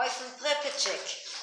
Eufen Prepacek.